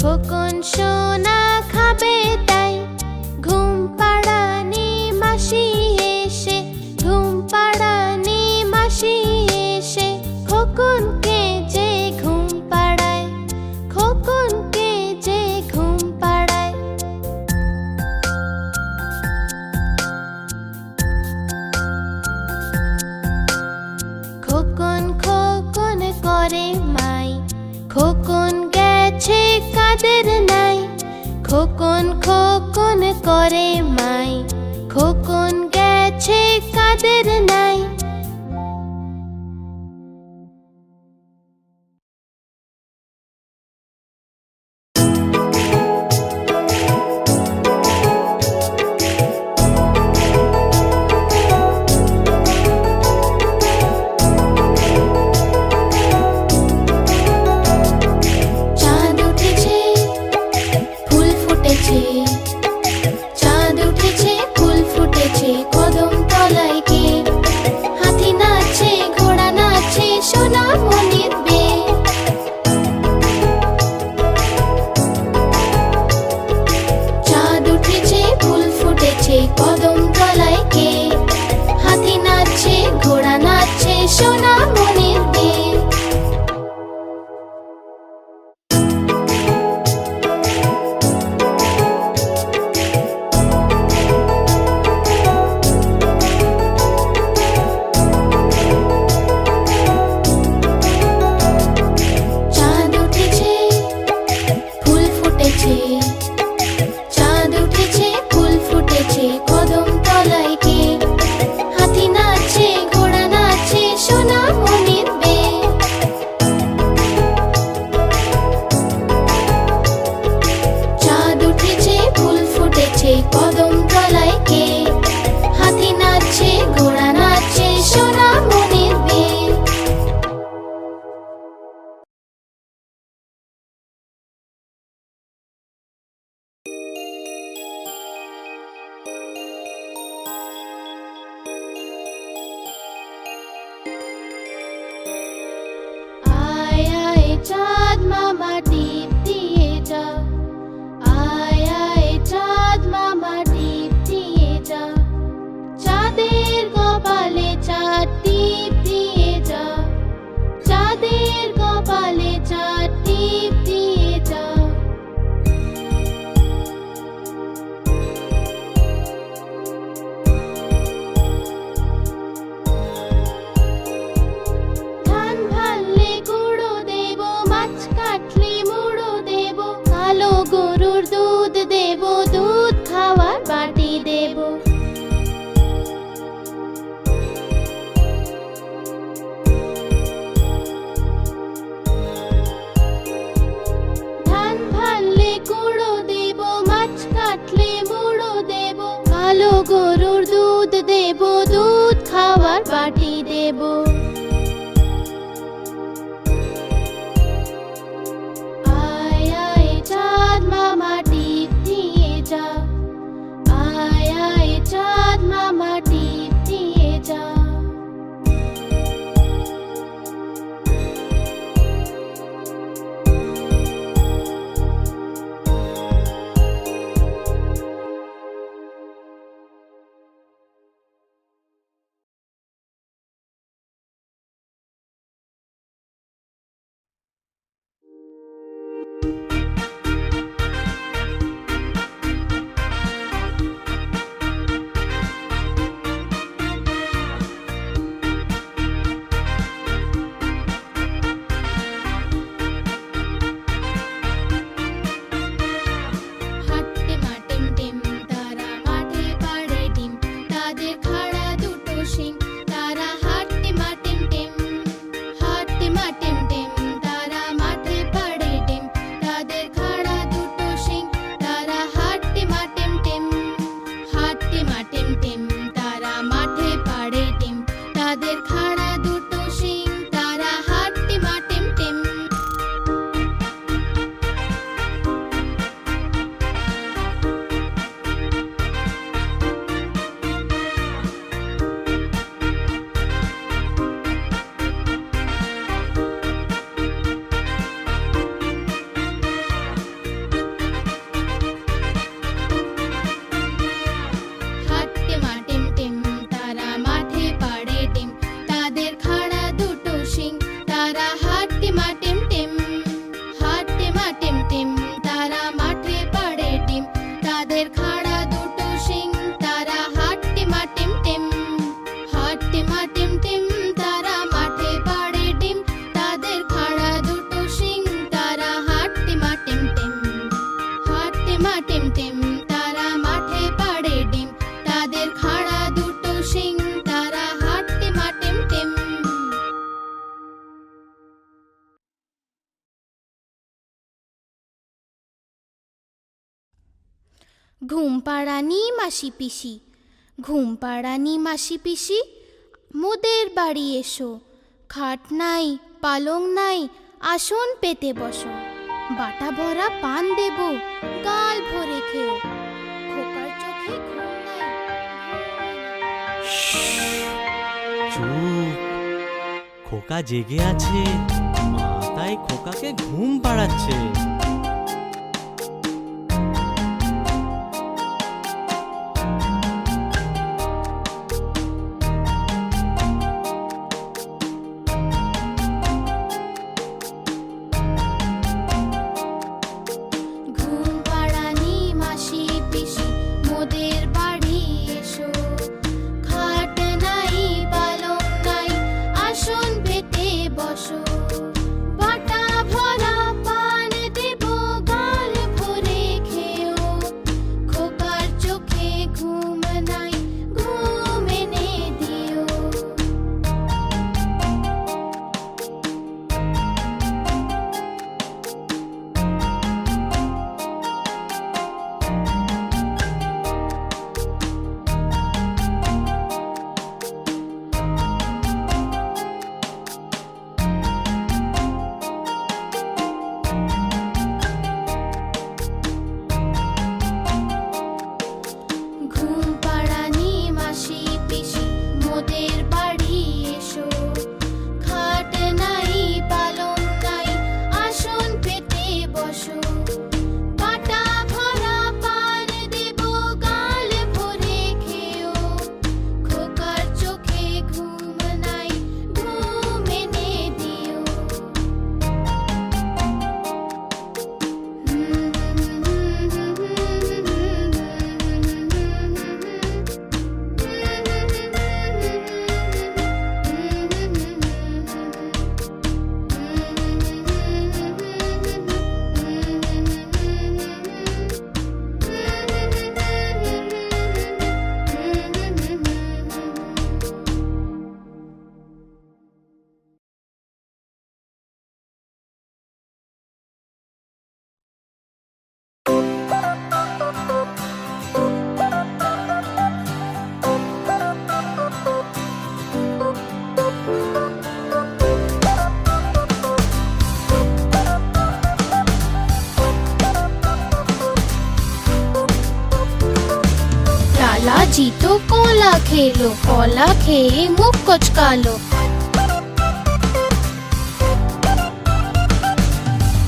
খোকন সোনা ঘুম পাড়ানি মাসি পিসি। ঘুম পাড়ানি মাসি পিসি, মোদের বাড়ি এসো। খাট নাই, পালং নাই, আসন পেতে বসো। বাটা ভরা পান দেব, গাল ভরে খেও খোকা জেগে আছে মা তাই খোকাকে ঘুম পাড়াচ্ছে। खे मुख कुछ का लो।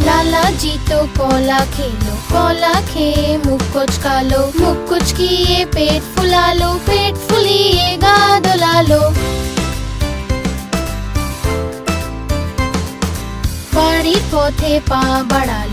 लाला जी तो कोला खेलो, कोला खे मुख कुछ का लो। मुख कुछ किए पेट फुला लो, पेट फुलिए दुला लो बड़ी पोथे पा बड़ा लो।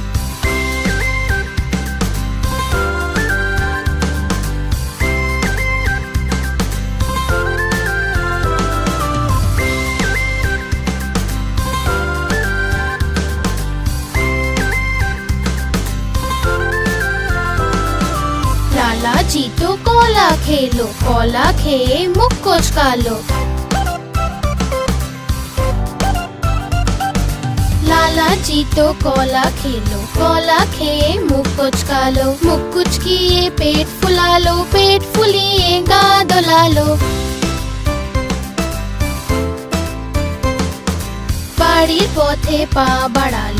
লালাজি তো কলা খেলো কলা খেয়ে মুখ কোচকালো লালাজি তো কলা খেলো কলা খেয়ে মুখ কোচকালো মুখ কুচকিয়ে পেট ফুলালো পেট ফুলিয়ে গা দোলালো বাড়ির পথে পা বাড়ালো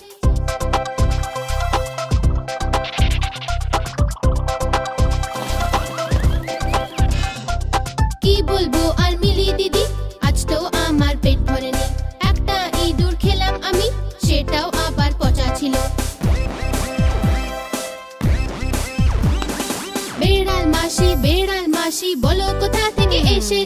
বলো কোথা থেকে এসে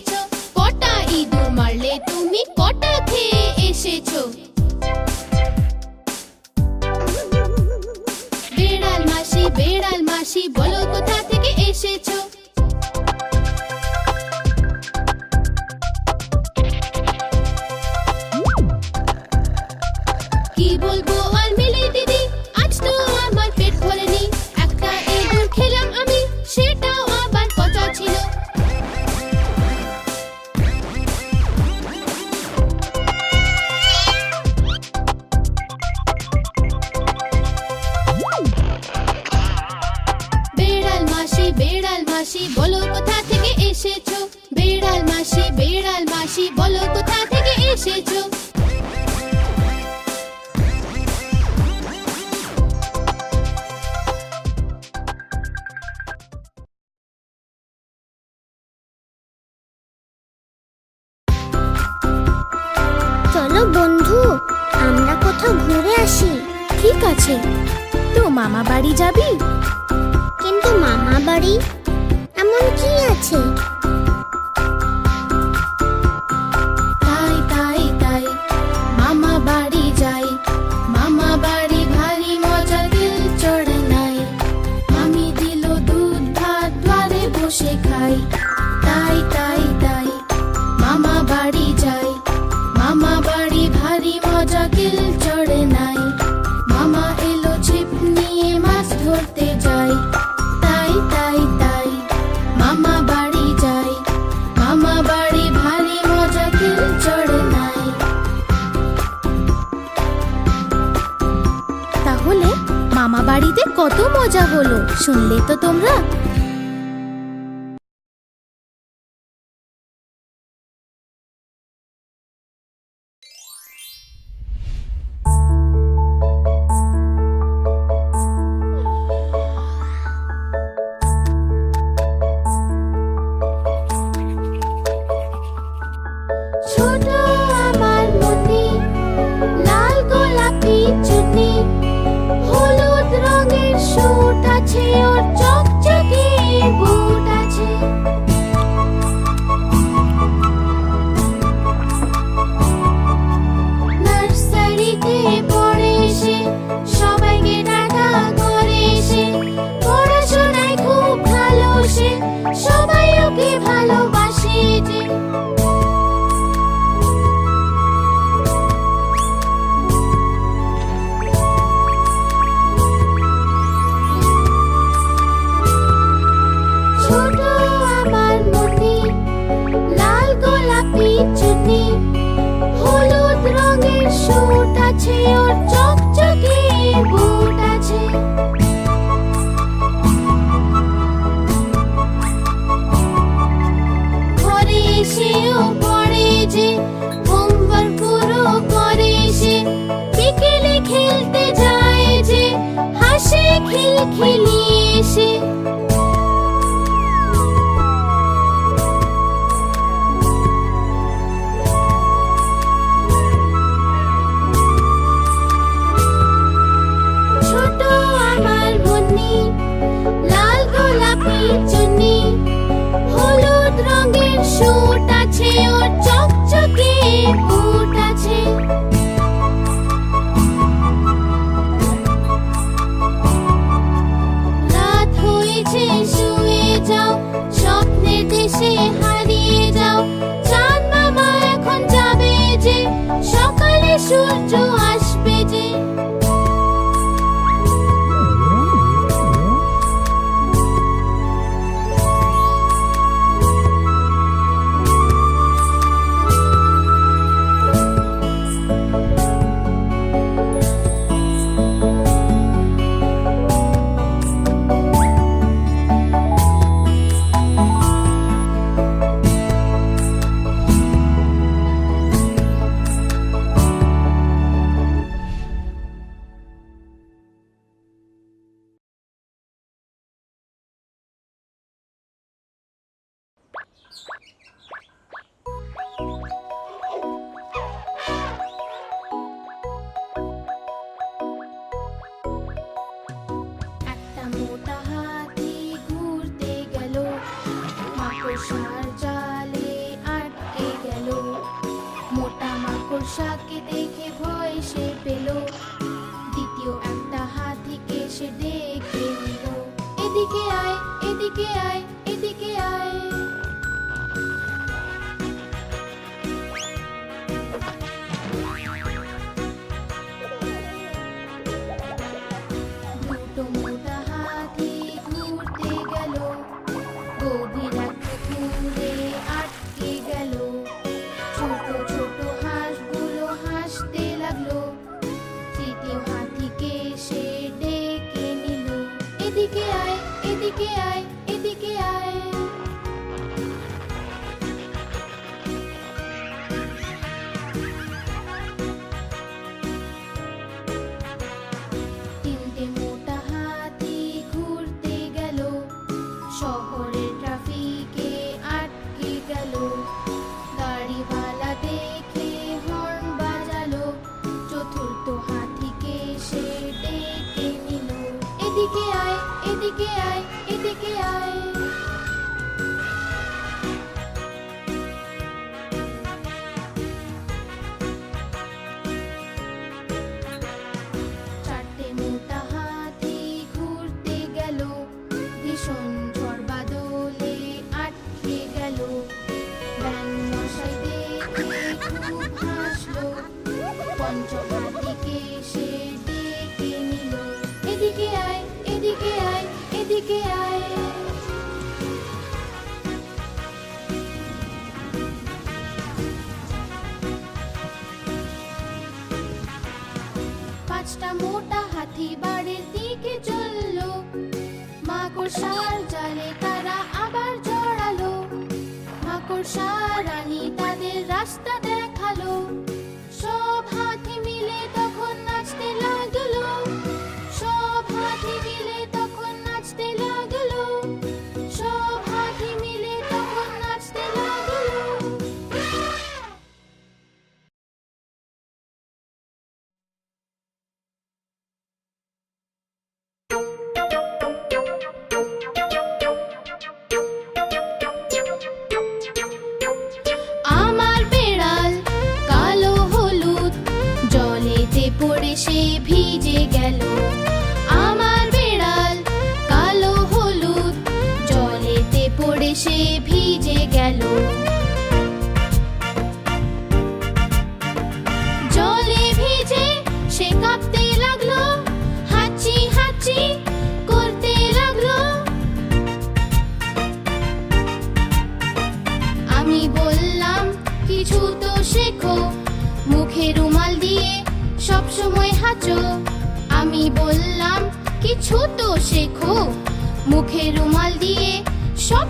Did you? হলো শুনলে তো তোমরা?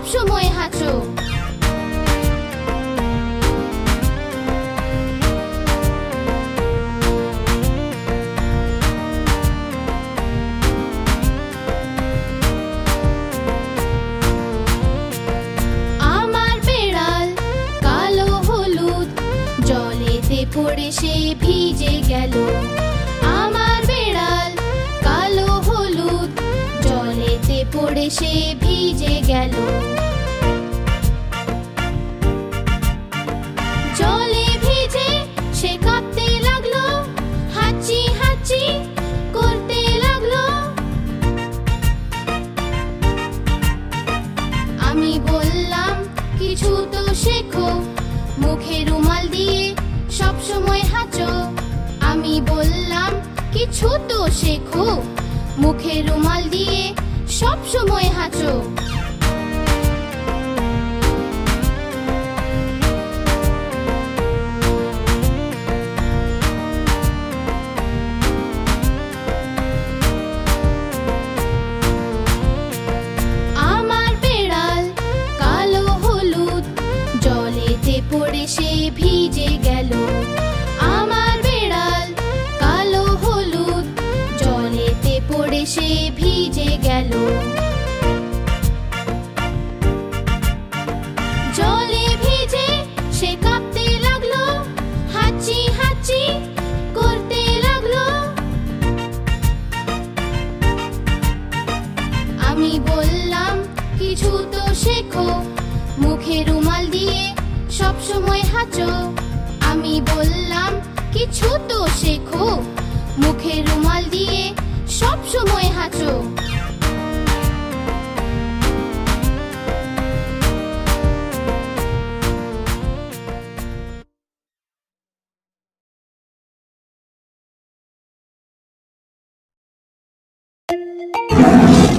সব সময় হাঁচো। সিংহ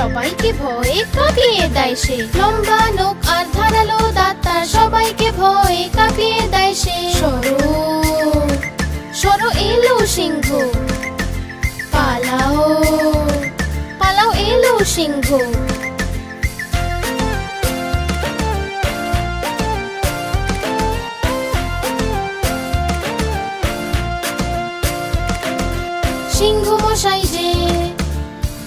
সবাইকে ভয়ে কাঁপিয়ে দেয় সে। লম্বা নোক আর ধারালো দাঁত সবাইকে ভয়ে কাঁপিয়ে দেয় সে। সরো সরো এলো সিংহ। পালাও পালাও এলো সিংহ। সিংহ মশাই যে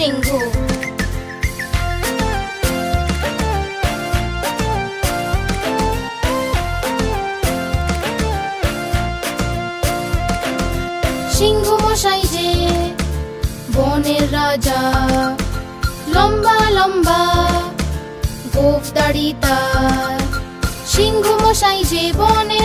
সিংহ সিংহ মশাই যে বনের রাজা লম্বা লম্বা গোফ দাড়ি তার। সিংহ মশাই যে বনের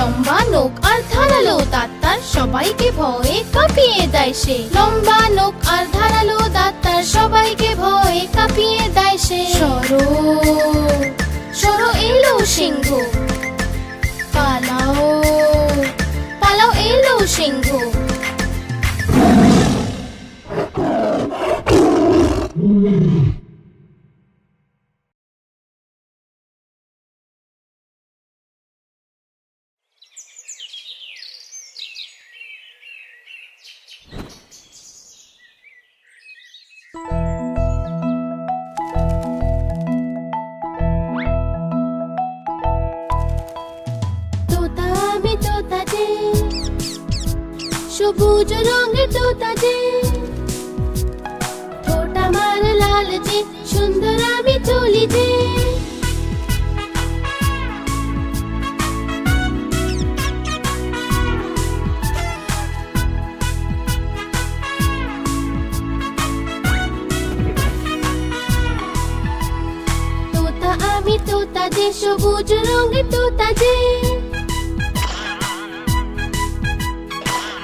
লম্বা নোক আর ধারালো দাঁতার সবাইকে ভয়ে কাঁপিয়ে দেয় সে। লম্বা নোক আর ধারালো দাঁতার সবাইকে ভয়ে কাঁপিয়ে দেয় সে। সরো সরো এলো সিংহ। পালাও পালাও এলো সিংহ। যে সুন্দর আমি চলি যে আমি, তোতা যে সবুজ রঙের তোতা যে।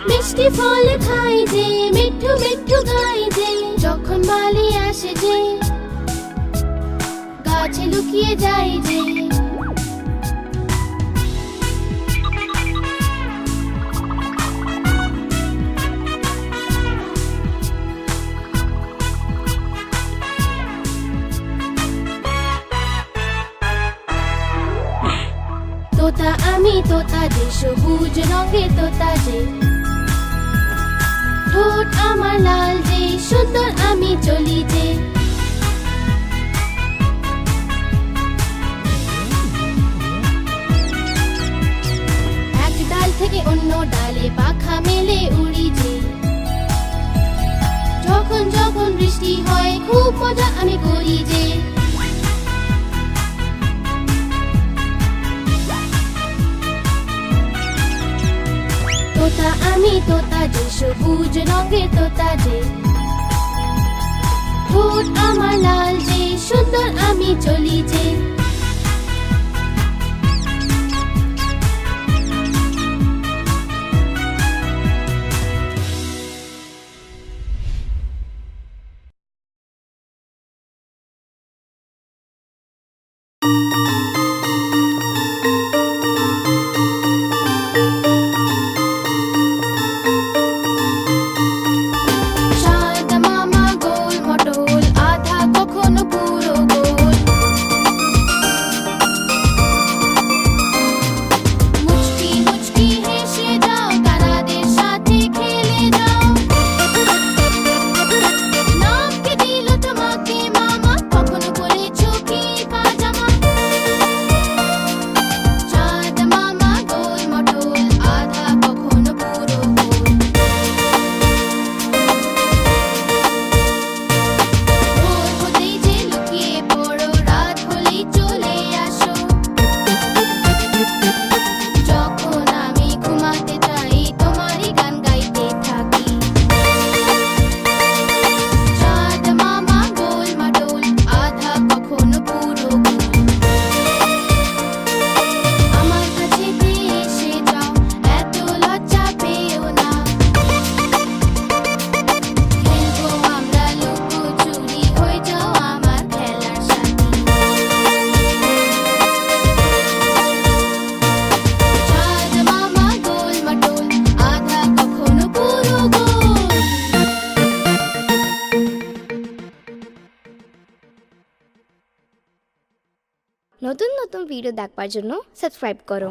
মিষ্টি ফল খাই যে, মিঠু মিঠু গাই যে। যখন বালি আসে যে, গাছে লুকিয়ে যাই যে। তোতা আমি, তোতা যে, সবুজ রঙের তোতা যে। ঠোঁট আমার লাল যে সবুজ তো ঠোঁট আমার লাল যে সুন্দর আমি চলি যে। ভিডিও দেখবার জন্য সাবস্ক্রাইব করো